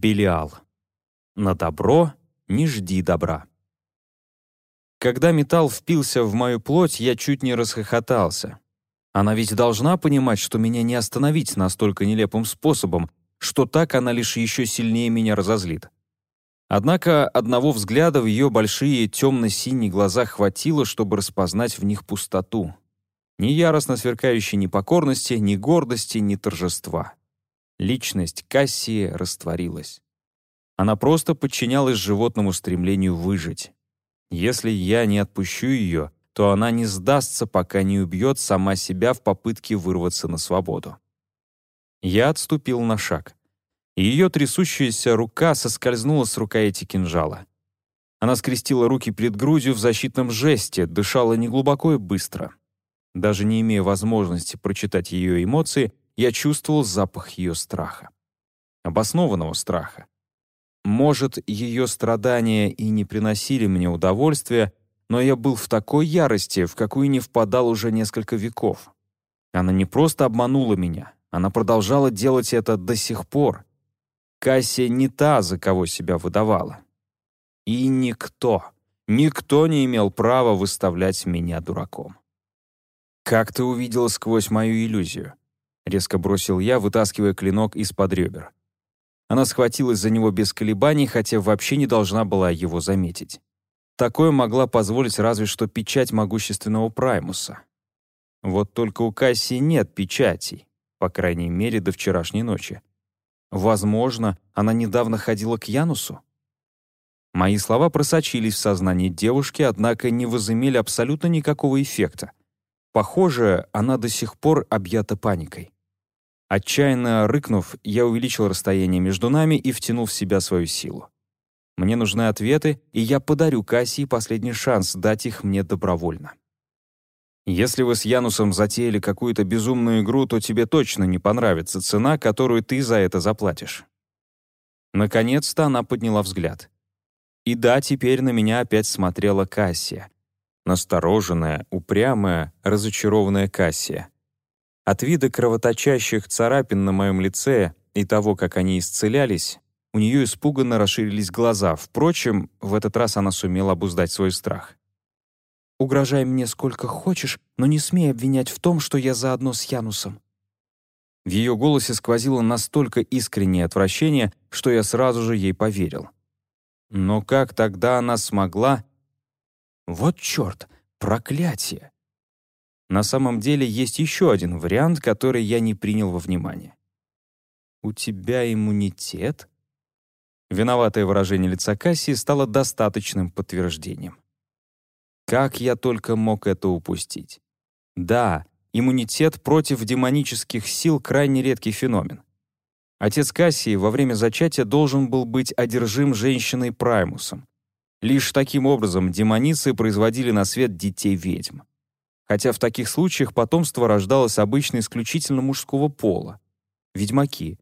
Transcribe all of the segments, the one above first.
Белиал. На добро не жди добра. Когда металл впился в мою плоть, я чуть не расхохотался. Она ведь должна понимать, что меня не остановить настолько нелепым способом, что так она лишь еще сильнее меня разозлит. Однако одного взгляда в ее большие темно-синие глаза хватило, чтобы распознать в них пустоту. Ни яростно сверкающей непокорности, ни гордости, ни торжества. Личность Кассии растворилась. Она просто подчинялась животному стремлению выжить. Если я не отпущу ее, то она не сдастся, пока не убьет сама себя в попытке вырваться на свободу. Я отступил на шаг. Ее трясущаяся рука соскользнула с рукояти кинжала. Она скрестила руки перед грудью в защитном жесте, дышала неглубоко и быстро. Даже не имея возможности прочитать ее эмоции, я чувствовал запах ее страха. Обоснованного страха. Может, ее страдания и не приносили мне удовольствия, но я был в такой ярости, в какую не впадал уже несколько веков. Она не просто обманула меня, она продолжала делать это до сих пор. Кассия не та, за кого себя выдавала. И никто, никто не имел права выставлять меня дураком. «Как ты увидела сквозь мою иллюзию?» — резко бросил я, вытаскивая клинок из-под ребер. Она схватилась за него без колебаний, хотя вообще не должна была его заметить. Такое могла позволить разве что печать могущественного Праймуса. Вот только у Кассии нет печатей, по крайней мере, до вчерашней ночи. Возможно, она недавно ходила к Янусу? Мои слова просочились в сознание девушки, однако не возымели абсолютно никакого эффекта. Похоже, она до сих пор объята паникой. Отчаянно рыкнув, я увеличил расстояние между нами и втянул в себя свою силу. Мне нужны ответы, и я подарю Кассии последний шанс дать их мне добровольно. Если вы с Янусом затеяли какую-то безумную игру, то тебе точно не понравится цена, которую ты за это заплатишь. Наконец-то она подняла взгляд. И да, теперь на меня опять смотрела Кассия. Настороженная, упрямая, разочарованная Кассия. От вида кровоточащих царапин на моем лице и того, как они исцелялись, у нее испуганно расширились глаза. Впрочем, в этот раз она сумела обуздать свой страх. «Угрожай мне сколько хочешь, но не смей обвинять в том, что я заодно с Янусом». В ее голосе сквозило настолько искреннее отвращение, что я сразу же ей поверил. Но как тогда она смогла... Вот черт, проклятие! На самом деле есть еще один вариант, который я не принял во внимание. «У тебя иммунитет?» Виноватое выражение лица Кассии стало достаточным подтверждением. Как я только мог это упустить? Да, иммунитет против демонических сил — крайне редкий феномен. Отец Кассии во время зачатия должен был быть одержим женщиной Праймусом. Лишь таким образом демоницы производили на свет детей-ведьм хотя в таких случаях потомство рождалось обычно исключительно мужского пола — ведьмаки.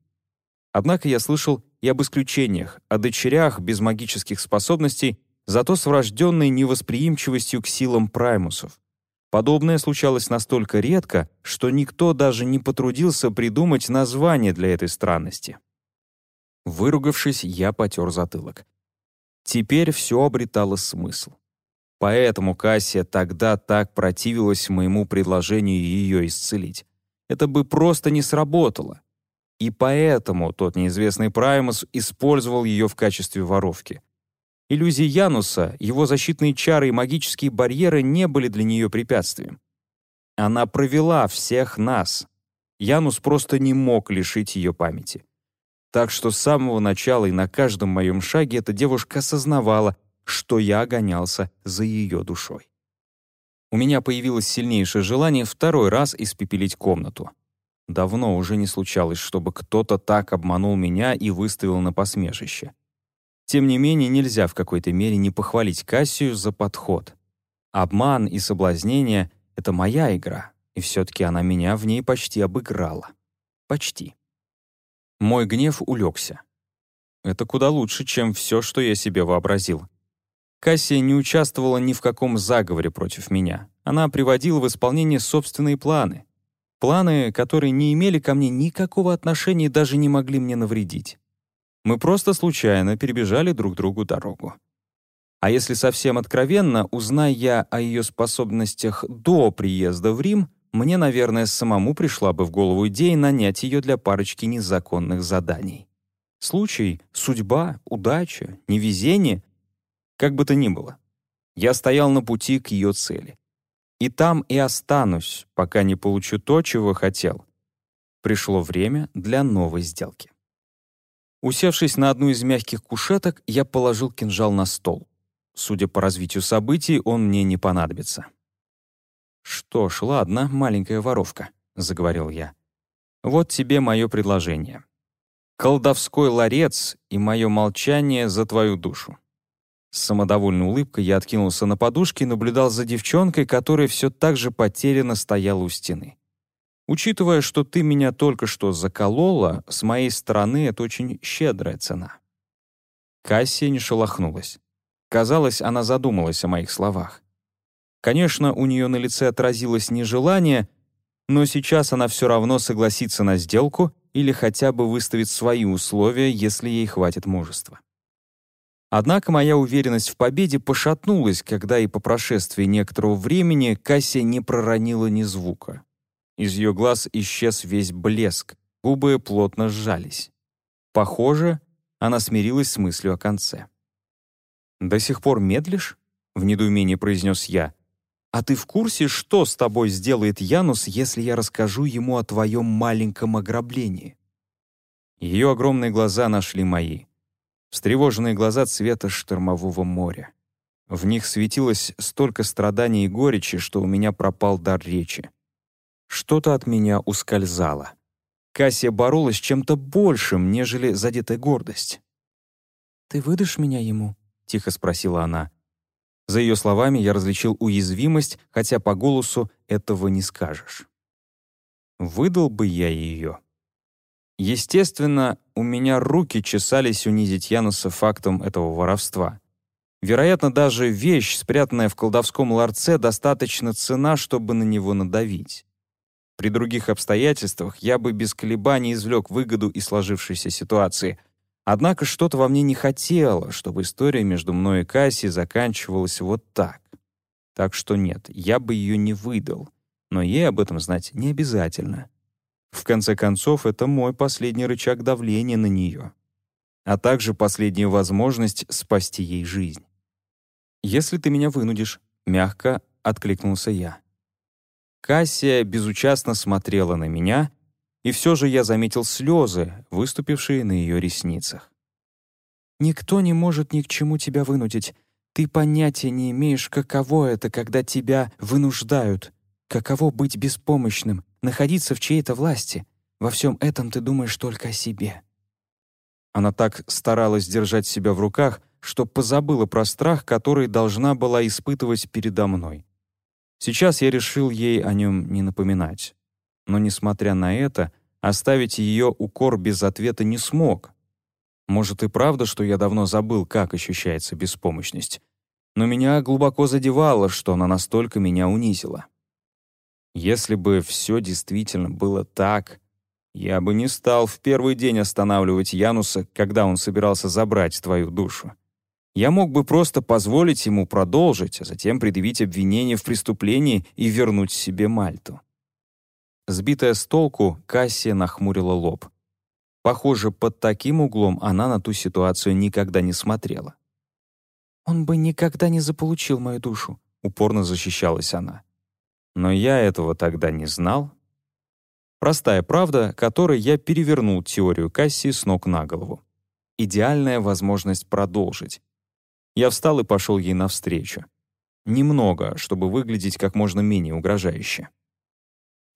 Однако я слышал и об исключениях, о дочерях без магических способностей, зато с врожденной невосприимчивостью к силам праймусов. Подобное случалось настолько редко, что никто даже не потрудился придумать название для этой странности. Выругавшись, я потер затылок. Теперь все обретало смысл. Поэтому Кассия тогда так противилась моему предложению ее исцелить. Это бы просто не сработало. И поэтому тот неизвестный Праймус использовал ее в качестве воровки. Иллюзии Януса, его защитные чары и магические барьеры не были для нее препятствием. Она провела всех нас. Янус просто не мог лишить ее памяти. Так что с самого начала и на каждом моем шаге эта девушка осознавала — что я гонялся за ее душой. У меня появилось сильнейшее желание второй раз испепелить комнату. Давно уже не случалось, чтобы кто-то так обманул меня и выставил на посмешище. Тем не менее, нельзя в какой-то мере не похвалить Кассию за подход. Обман и соблазнение — это моя игра, и все-таки она меня в ней почти обыграла. Почти. Мой гнев улегся. Это куда лучше, чем все, что я себе вообразил. Кассия не участвовала ни в каком заговоре против меня. Она приводила в исполнение собственные планы. Планы, которые не имели ко мне никакого отношения и даже не могли мне навредить. Мы просто случайно перебежали друг другу дорогу. А если совсем откровенно, узнай я о ее способностях до приезда в Рим, мне, наверное, самому пришла бы в голову идея нанять ее для парочки незаконных заданий. Случай, судьба, удача, невезение — как бы то ни было. Я стоял на пути к ее цели. И там и останусь, пока не получу то, чего хотел. Пришло время для новой сделки. Усевшись на одну из мягких кушеток, я положил кинжал на стол. Судя по развитию событий, он мне не понадобится. «Что ж, ладно, маленькая воровка», — заговорил я. «Вот тебе мое предложение. Колдовской ларец и мое молчание за твою душу». С самодовольной улыбкой я откинулся на подушке и наблюдал за девчонкой, которая все так же потерянно стояла у стены. Учитывая, что ты меня только что заколола, с моей стороны это очень щедрая цена. Кассия не шелохнулась. Казалось, она задумалась о моих словах. Конечно, у нее на лице отразилось нежелание, но сейчас она все равно согласится на сделку или хотя бы выставит свои условия, если ей хватит мужества. Однако моя уверенность в победе пошатнулась, когда и по прошествии некоторого времени Кассия не проронила ни звука. Из ее глаз исчез весь блеск, губы плотно сжались. Похоже, она смирилась с мыслью о конце. «До сих пор медлишь?» — в недоумении произнес я. «А ты в курсе, что с тобой сделает Янус, если я расскажу ему о твоем маленьком ограблении?» Ее огромные глаза нашли мои. Встревоженные глаза цвета штормового моря. В них светилось столько страданий и горечи, что у меня пропал дар речи. Что-то от меня ускользало. Кассия боролась с чем-то большим, нежели задетая гордость. «Ты выдашь меня ему?» — тихо спросила она. За ее словами я различил уязвимость, хотя по голосу этого не скажешь. Выдал бы я ее. Естественно, у меня руки чесались унизить Януса фактом этого воровства. Вероятно, даже вещь, спрятанная в колдовском ларце, достаточно цена, чтобы на него надавить. При других обстоятельствах я бы без колебаний извлек выгоду из сложившейся ситуации, Однако что-то во мне не хотело, чтобы история между мной и Касси заканчивалась вот так. Так что нет, я бы ее не выдал, но ей об этом знать не обязательно. В конце концов, это мой последний рычаг давления на нее, а также последняя возможность спасти ей жизнь. «Если ты меня вынудишь», — мягко откликнулся я. Кассия безучастно смотрела на меня, и все же я заметил слезы, выступившие на ее ресницах. «Никто не может ни к чему тебя вынудить. Ты понятия не имеешь, каково это, когда тебя вынуждают. Каково быть беспомощным, находиться в чьей-то власти. Во всем этом ты думаешь только о себе». Она так старалась держать себя в руках, что позабыла про страх, который должна была испытывать передо мной. Сейчас я решил ей о нем не напоминать но, несмотря на это, оставить ее укор без ответа не смог. Может и правда, что я давно забыл, как ощущается беспомощность, но меня глубоко задевало, что она настолько меня унизила. Если бы все действительно было так, я бы не стал в первый день останавливать Януса, когда он собирался забрать твою душу. Я мог бы просто позволить ему продолжить, а затем предъявить обвинение в преступлении и вернуть себе Мальту. Сбитая с толку, Кассия нахмурила лоб. Похоже, под таким углом она на ту ситуацию никогда не смотрела. «Он бы никогда не заполучил мою душу», — упорно защищалась она. «Но я этого тогда не знал». Простая правда, которой я перевернул теорию Кассии с ног на голову. Идеальная возможность продолжить. Я встал и пошел ей навстречу. Немного, чтобы выглядеть как можно менее угрожающе.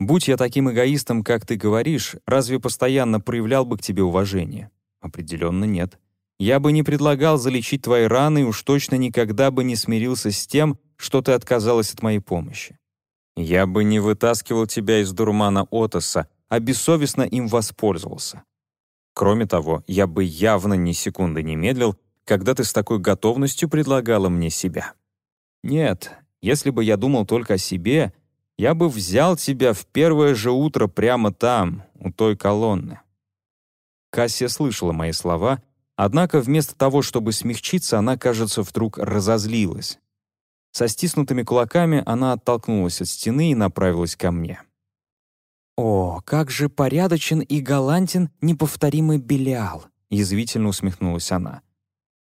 Будь я таким эгоистом, как ты говоришь, разве постоянно проявлял бы к тебе уважение? Определенно нет. Я бы не предлагал залечить твои раны и уж точно никогда бы не смирился с тем, что ты отказалась от моей помощи. Я бы не вытаскивал тебя из дурмана Отоса, а бессовестно им воспользовался. Кроме того, я бы явно ни секунды не медлил, когда ты с такой готовностью предлагала мне себя. Нет, если бы я думал только о себе, я бы взял тебя в первое же утро прямо там, у той колонны». Кассия слышала мои слова, Однако вместо того, чтобы смягчиться, она, кажется, вдруг разозлилась. Со стиснутыми кулаками она оттолкнулась от стены и направилась ко мне. «О, как же порядочен и галантен неповторимый Белиал!» — язвительно усмехнулась она.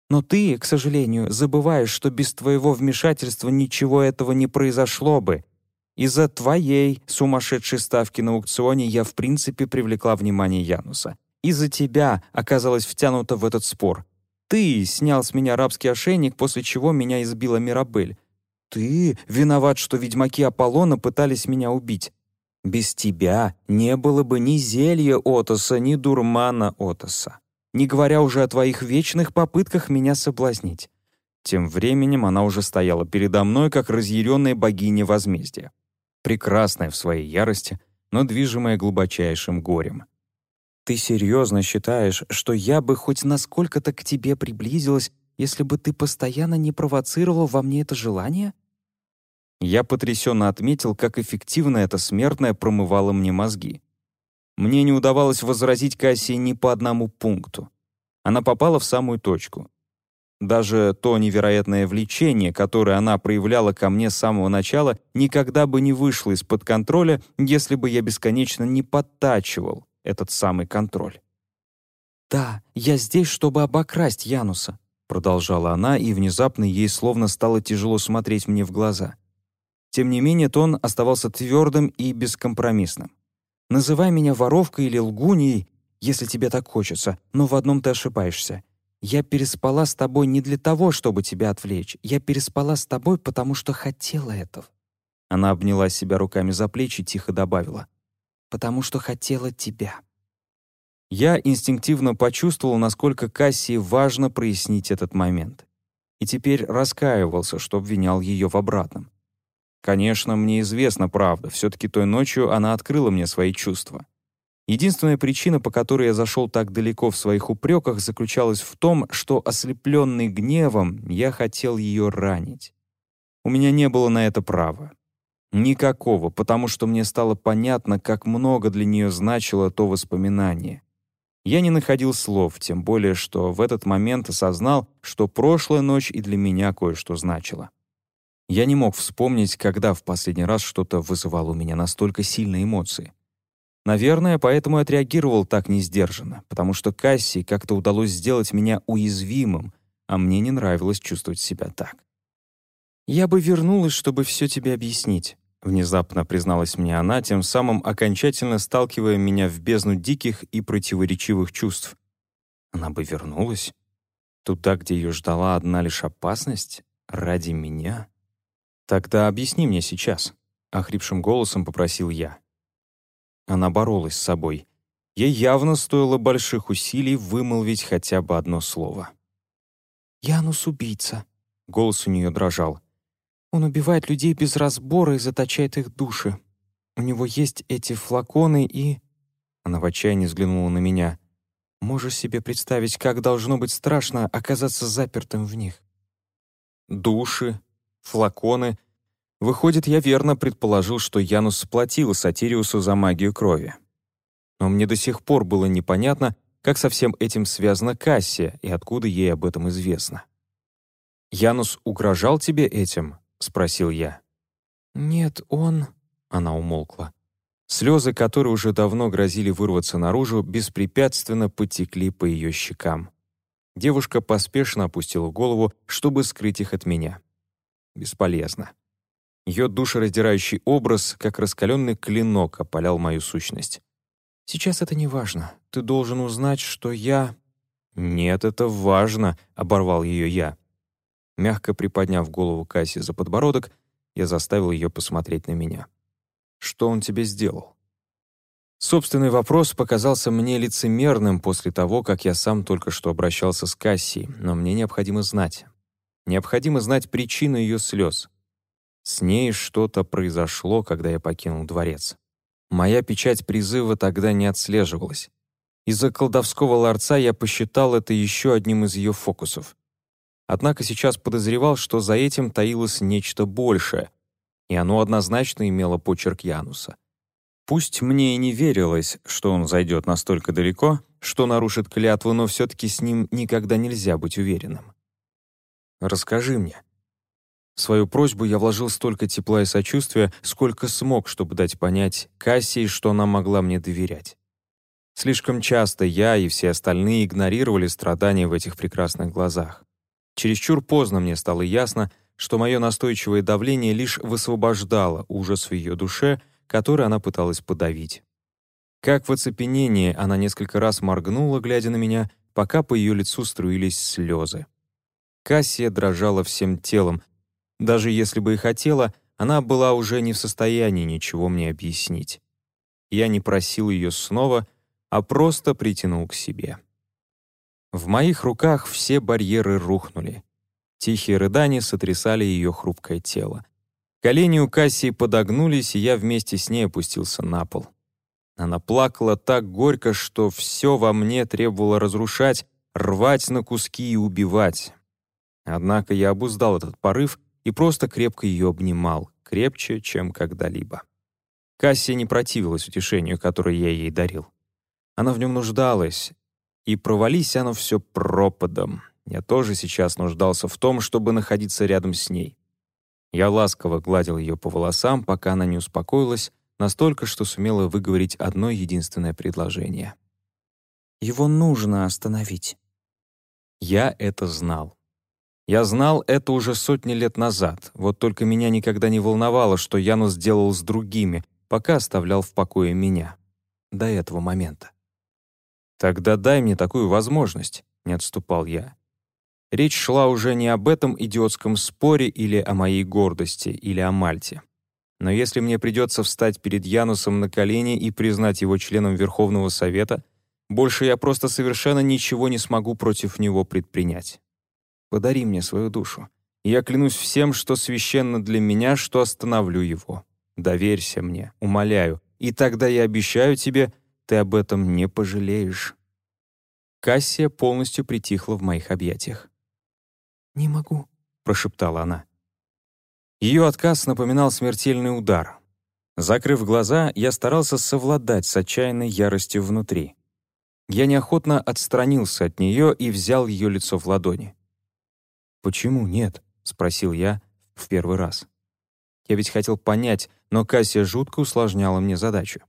«Но ты, к сожалению, забываешь, что без твоего вмешательства ничего этого не произошло бы. Из-за твоей сумасшедшей ставки на аукционе я в принципе привлекла внимание Януса. Из-за тебя оказалась втянута в этот спор. Ты снял с меня рабский ошейник, после чего меня избила Мирабель. Ты виноват, что ведьмаки Аполлона пытались меня убить. Без тебя не было бы ни зелья Отоса, ни дурмана Отоса. Не говоря уже о твоих вечных попытках меня соблазнить. Тем временем она уже стояла передо мной, как разъяренная богиня возмездия. Прекрасная в своей ярости, но движимая глубочайшим горем. «Ты серьезно считаешь, что я бы хоть насколько-то к тебе приблизилась, если бы ты постоянно не провоцировал во мне это желание?» Я потрясенно отметил, как эффективно эта смертная промывала мне мозги. Мне не удавалось возразить Кассии ни по одному пункту. Она попала в самую точку. Даже то невероятное влечение, которое она проявляла ко мне с самого начала, никогда бы не вышло из-под контроля, если бы я бесконечно не подтачивал этот самый контроль. «Да, я здесь, чтобы обокрасть Януса», Продолжала она, и внезапно ей словно стало тяжело смотреть мне в глаза. Тем не менее, тон оставался твердым и бескомпромиссным. «Называй меня воровкой или лгуньей, если тебе так хочется, но в одном ты ошибаешься. Я переспала с тобой не для того, чтобы тебя отвлечь. Я переспала с тобой, потому что хотела этого». Она обняла себя руками за плечи и тихо добавила. «Потому что хотела тебя». Я инстинктивно почувствовал, насколько Кассии важно прояснить этот момент. И теперь раскаивался, что обвинял ее в обратном. Конечно, мне известна правда, все-таки той ночью она открыла мне свои чувства. Единственная причина, по которой я зашел так далеко в своих упреках, заключалась в том, что, ослепленный гневом, я хотел ее ранить. У меня не было на это права. Никакого, потому что мне стало понятно, как много для нее значило то воспоминание. Я не находил слов, тем более, что в этот момент осознал, что прошлая ночь и для меня кое-что значила. Я не мог вспомнить, когда в последний раз что-то вызывало у меня настолько сильные эмоции. Наверное, поэтому отреагировал так несдержанно, потому что Касси как-то удалось сделать меня уязвимым, а мне не нравилось чувствовать себя так. «Я бы вернулась, чтобы все тебе объяснить», Внезапно призналась мне она, тем самым окончательно сталкивая меня в бездну диких и противоречивых чувств. Она бы вернулась? Туда, где ее ждала одна лишь опасность? Ради меня? Тогда объясни мне сейчас, — охрипшим голосом попросил я. Она боролась с собой. Ей явно стоило больших усилий вымолвить хотя бы одно слово. «Янус — убийца», — голос у нее дрожал. Он убивает людей без разбора и заточает их души. У него есть эти флаконы и...» Она в отчаянии взглянула на меня. «Можешь себе представить, как должно быть страшно оказаться запертым в них?» «Души, флаконы...» Выходит, я верно предположил, что Янус сплотил Сатириусу за магию крови. Но мне до сих пор было непонятно, как со всем этим связана Кассия и откуда ей об этом известно. «Янус угрожал тебе этим?» — спросил я. «Нет, он...» — она умолкла. Слезы, которые уже давно грозили вырваться наружу, беспрепятственно потекли по ее щекам. Девушка поспешно опустила голову, чтобы скрыть их от меня. Бесполезно. Ее душераздирающий образ, как раскаленный клинок, опалял мою сущность. «Сейчас это не важно. Ты должен узнать, что я...» «Нет, это важно», — оборвал ее я. Мягко приподняв голову Касси за подбородок, я заставил ее посмотреть на меня. «Что он тебе сделал?» Собственный вопрос показался мне лицемерным после того, как я сам только что обращался с Кассией, но мне необходимо знать. Необходимо знать причину ее слез. С ней что-то произошло, когда я покинул дворец. Моя печать призыва тогда не отслеживалась. Из-за колдовского ларца я посчитал это еще одним из ее фокусов. Однако сейчас подозревал, что за этим таилось нечто большее, и оно однозначно имело почерк Януса. Пусть мне и не верилось, что он зайдет настолько далеко, что нарушит клятву, но все-таки с ним никогда нельзя быть уверенным. «Расскажи мне». В свою просьбу я вложил столько тепла и сочувствия, сколько смог, чтобы дать понять Кассии, что она могла мне доверять. Слишком часто я и все остальные игнорировали страдания в этих прекрасных глазах. Чересчур поздно мне стало ясно, что мое настойчивое давление лишь высвобождало ужас в ее душе, который она пыталась подавить. Как в оцепенении она несколько раз моргнула, глядя на меня, пока по ее лицу струились слезы. Кассия дрожала всем телом. Даже если бы и хотела, она была уже не в состоянии ничего мне объяснить. Я не просил ее снова, а просто притянул к себе. В моих руках все барьеры рухнули. Тихие рыдания сотрясали ее хрупкое тело. Колени у Кассии подогнулись, и я вместе с ней опустился на пол. Она плакала так горько, что все во мне требовало разрушать, рвать на куски и убивать. Однако я обуздал этот порыв и просто крепко ее обнимал, крепче, чем когда-либо. Кассия не противилась утешению, которое я ей дарил. Она в нем нуждалась, и провались оно все пропадом. Я тоже сейчас нуждался в том, чтобы находиться рядом с ней. Я ласково гладил ее по волосам, пока она не успокоилась, настолько, что сумела выговорить одно единственное предложение. «Его нужно остановить». Я это знал. Я знал это уже сотни лет назад, вот только меня никогда не волновало, что Янус сделал с другими, пока оставлял в покое меня. До этого момента. «Тогда дай мне такую возможность», — не отступал я. Речь шла уже не об этом идиотском споре или о моей гордости, или о Мальте. Но если мне придется встать перед Янусом на колени и признать его членом Верховного Совета, больше я просто совершенно ничего не смогу против него предпринять. Подари мне свою душу. Я клянусь всем, что священно для меня, что остановлю его. Доверься мне, умоляю, и тогда я обещаю тебе, ты об этом не пожалеешь». Кассия полностью притихла в моих объятиях. «Не могу», — прошептала она. Ее отказ напоминал смертельный удар. Закрыв глаза, я старался совладать с отчаянной яростью внутри. Я неохотно отстранился от нее и взял ее лицо в ладони. «Почему нет?» — спросил я в первый раз. Я ведь хотел понять, но Кассия жутко усложняла мне задачу.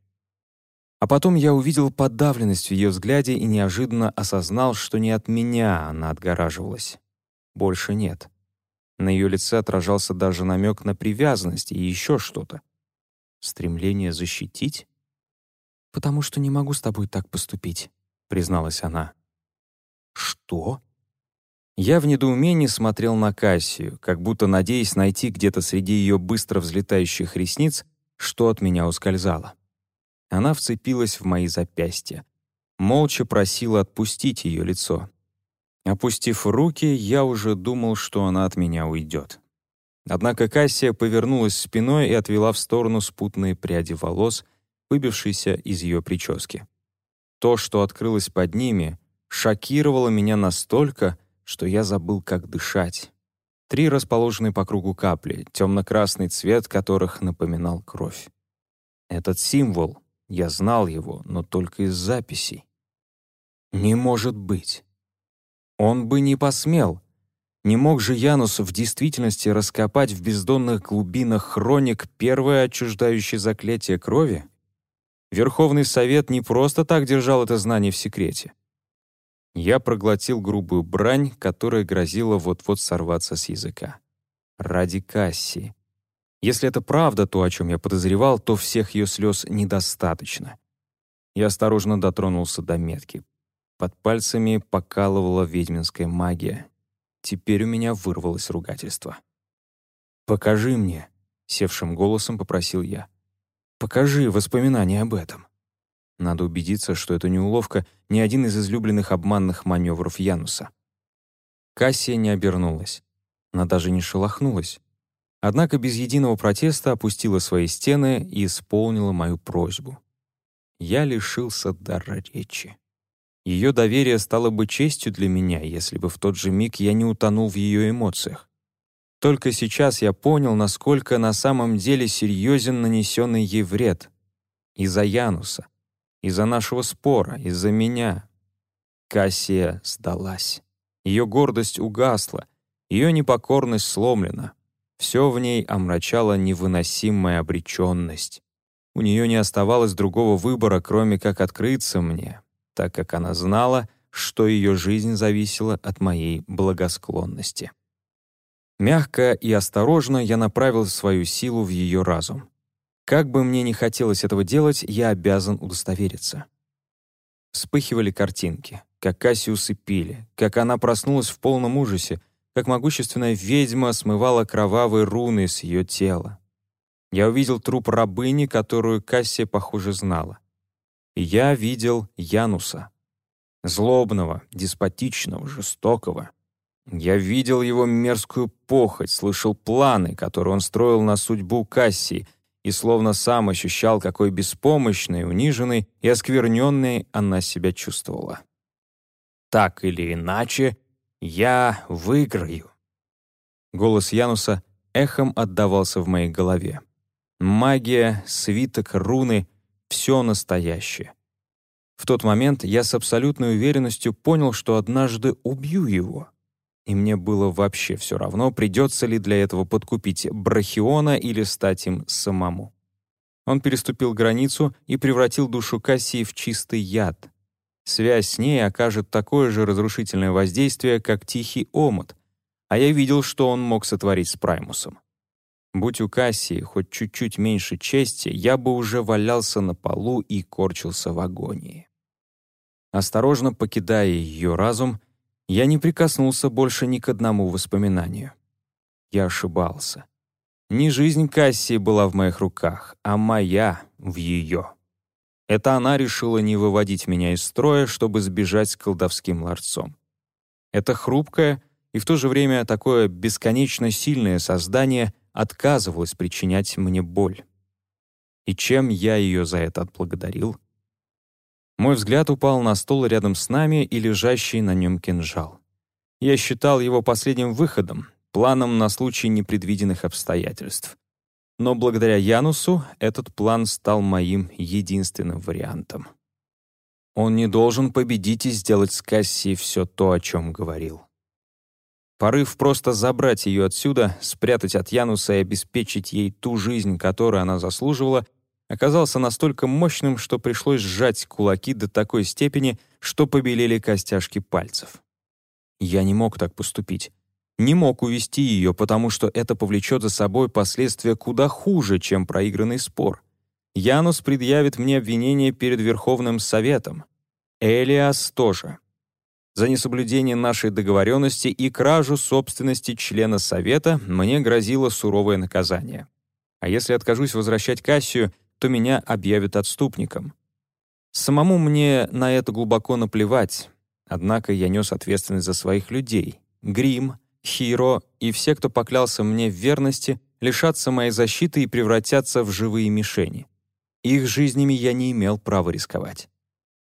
А потом я увидел подавленность в ее взгляде и неожиданно осознал, что не от меня она отгораживалась. Больше нет. На ее лице отражался даже намек на привязанность и еще что-то. Стремление защитить? «Потому что не могу с тобой так поступить», — призналась она. «Что?» Я в недоумении смотрел на Кассию, как будто надеясь найти где-то среди ее быстро взлетающих ресниц, что от меня ускользало. Она вцепилась в мои запястья. Молча просила отпустить ее лицо. Опустив руки, я уже думал, что она от меня уйдет. Однако Кассия повернулась спиной и отвела в сторону спутные пряди волос, выбившиеся из ее прически. То, что открылось под ними, шокировало меня настолько, что я забыл, как дышать. Три расположенные по кругу капли, темно-красный цвет которых напоминал кровь. Этот символ, я знал его, но только из записей. Не может быть. Он бы не посмел. Не мог же Янус в действительности раскопать в бездонных глубинах хроник первое отчуждающее заклятие крови? Верховный Совет не просто так держал это знание в секрете. Я проглотил грубую брань, которая грозила вот-вот сорваться с языка. Ради Кассии. Если это правда то, о чем я подозревал, то всех ее слез недостаточно. Я осторожно дотронулся до метки. Под пальцами покалывала ведьминская магия. Теперь у меня вырвалось ругательство. «Покажи мне», — севшим голосом попросил я. «Покажи воспоминания об этом». Надо убедиться, что это не уловка, ни один из излюбленных обманных маневров Януса. Кассия не обернулась. Она даже не шелохнулась. Однако без единого протеста опустила свои стены и исполнила мою просьбу. Я лишился дара речи. Ее доверие стало бы честью для меня, если бы в тот же миг я не утонул в ее эмоциях. Только сейчас я понял, насколько на самом деле серьезен нанесенный ей вред. Из-за Януса, из-за нашего спора, из-за меня, Кассия сдалась. Ее гордость угасла, ее непокорность сломлена. Все в ней омрачала невыносимая обреченность. У нее не оставалось другого выбора, кроме как открыться мне, так как она знала, что ее жизнь зависела от моей благосклонности. Мягко и осторожно я направил свою силу в ее разум. Как бы мне ни хотелось этого делать, я обязан удостовериться. Вспыхивали картинки, как Кассиусы пили, как она проснулась в полном ужасе, как могущественная ведьма смывала кровавые руны с ее тела. Я увидел труп рабыни, которую Кассия, похоже, знала. И я видел Януса. Злобного, деспотичного, жестокого. Я видел его мерзкую похоть, слышал планы, которые он строил на судьбу Кассии, и словно сам ощущал, какой беспомощной, униженной и оскверненной она себя чувствовала. Так или иначе, я выиграю. Голос Януса эхом отдавался в моей голове. Магия, свиток, руны — все настоящее. В тот момент я с абсолютной уверенностью понял, что однажды убью его. И мне было вообще все равно, придется ли для этого подкупить Брахиона или стать им самому. Он переступил границу и превратил душу Кассии в чистый яд, Связь с ней окажет такое же разрушительное воздействие, как тихий омут, а я видел, что он мог сотворить с Праймусом. Будь у Кассии хоть чуть-чуть меньше чести, я бы уже валялся на полу и корчился в агонии. Осторожно покидая ее разум, я не прикоснулся больше ни к одному воспоминанию. Я ошибался. Не жизнь Кассии была в моих руках, а моя в ее. Это она решила не выводить меня из строя, чтобы сбежать с колдовским ларцом. Это хрупкое и в то же время такое бесконечно сильное создание отказывалось причинять мне боль. И чем я ее за это отблагодарил? Мой взгляд упал на стол рядом с нами и лежащий на нем кинжал. Я считал его последним выходом, планом на случай непредвиденных обстоятельств. Но благодаря Янусу этот план стал моим единственным вариантом. Он не должен победить и сделать с Кассией все то, о чем говорил. Порыв просто забрать ее отсюда, спрятать от Януса и обеспечить ей ту жизнь, которую она заслуживала, оказался настолько мощным, что пришлось сжать кулаки до такой степени, что побелели костяшки пальцев. Я не мог так поступить не мог увести ее, потому что это повлечет за собой последствия куда хуже, чем проигранный спор. Янус предъявит мне обвинение перед Верховным Советом. Элиас тоже. За несоблюдение нашей договоренности и кражу собственности члена Совета мне грозило суровое наказание. А если откажусь возвращать Кассию, то меня объявят отступником. Самому мне на это глубоко наплевать, однако я нес ответственность за своих людей. Грим — Хиро и все, кто поклялся мне в верности, лишатся моей защиты и превратятся в живые мишени. Их жизнями я не имел права рисковать.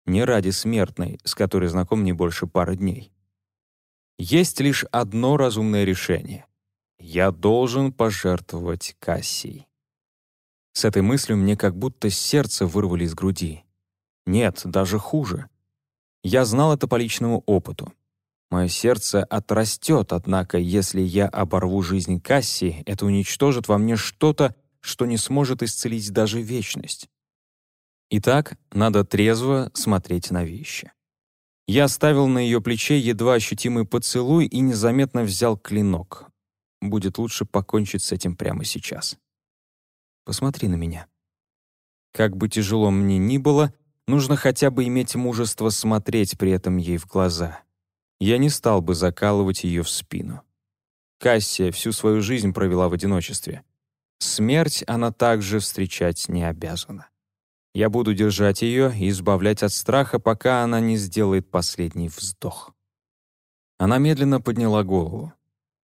Не ради смертной, с которой знаком не больше пары дней. Есть лишь одно разумное решение. Я должен пожертвовать Кассией. С этой мыслью мне как будто сердце вырвали из груди. Нет, даже хуже. Я знал это по личному опыту. Мое сердце отрастет, однако, если я оборву жизнь Касси, это уничтожит во мне что-то, что не сможет исцелить даже вечность. Итак, надо трезво смотреть на вещи. Я оставил на ее плече едва ощутимый поцелуй и незаметно взял клинок. Будет лучше покончить с этим прямо сейчас. Посмотри на меня. Как бы тяжело мне ни было, нужно хотя бы иметь мужество смотреть при этом ей в глаза я не стал бы закалывать ее в спину. Кассия всю свою жизнь провела в одиночестве. Смерть она также встречать не обязана. Я буду держать ее и избавлять от страха, пока она не сделает последний вздох. Она медленно подняла голову.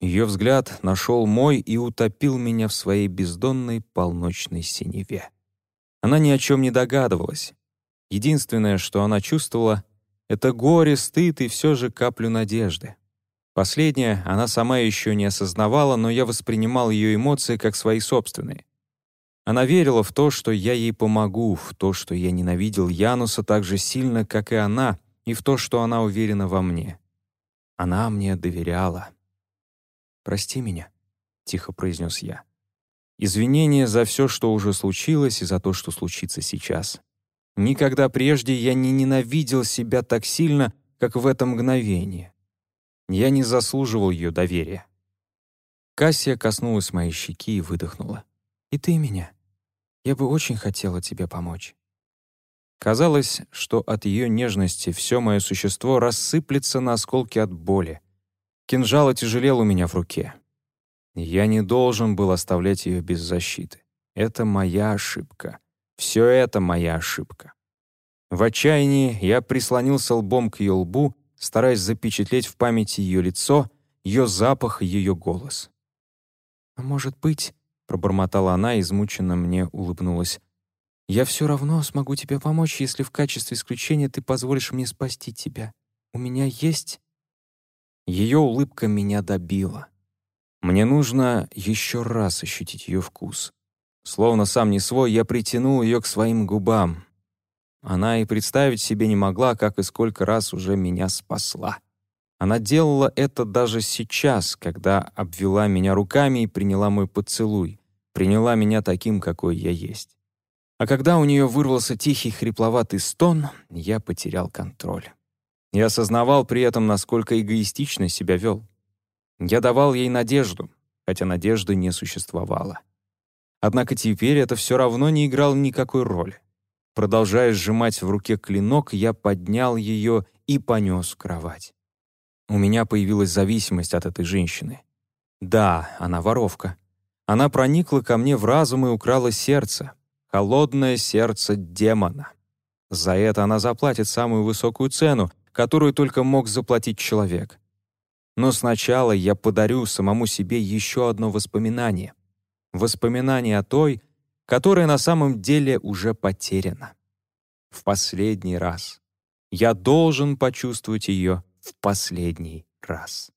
Ее взгляд нашел мой и утопил меня в своей бездонной полночной синеве. Она ни о чем не догадывалась. Единственное, что она чувствовала, это горе, стыд и все же каплю надежды. Последнее она сама еще не осознавала, но я воспринимал ее эмоции как свои собственные. Она верила в то, что я ей помогу, в то, что я ненавидел Януса так же сильно, как и она, и в то, что она уверена во мне. Она мне доверяла. «Прости меня», — тихо произнес я. Извинения за все, что уже случилось, и за то, что случится сейчас. Никогда прежде я не ненавидел себя так сильно, как в это мгновение. Я не заслуживал ее доверия. Кассия коснулась моей щеки и выдохнула. «И ты меня. Я бы очень хотела тебе помочь». Казалось, что от ее нежности все мое существо рассыплется на осколки от боли. Кинжал отяжелел у меня в руке. Я не должен был оставлять ее без защиты. Это моя ошибка. Все это моя ошибка. В отчаянии я прислонился лбом к ее лбу, стараясь запечатлеть в памяти ее лицо, ее запах ее голос. «А может быть», — пробормотала она, измученно мне улыбнулась, «я все равно смогу тебе помочь, если в качестве исключения ты позволишь мне спасти тебя. У меня есть...» Ее улыбка меня добила. Мне нужно еще раз ощутить ее вкус. Словно сам не свой, я притянул ее к своим губам. Она и представить себе не могла, как и сколько раз уже меня спасла. Она делала это даже сейчас, когда обвела меня руками и приняла мой поцелуй, приняла меня таким, какой я есть. А когда у нее вырвался тихий хрипловатый стон, я потерял контроль. Я осознавал при этом, насколько эгоистично себя вел. Я давал ей надежду, хотя надежды не существовало. Однако теперь это все равно не играло никакой роли. Продолжая сжимать в руке клинок, я поднял ее и понес в кровать. У меня появилась зависимость от этой женщины. Да, она воровка. Она проникла ко мне в разум и украла сердце. Холодное сердце демона. За это она заплатит самую высокую цену, которую только мог заплатить человек. Но сначала я подарю самому себе еще одно воспоминание. Воспоминание о той, которая на самом деле уже потеряна. В последний раз. Я должен почувствовать ее в последний раз.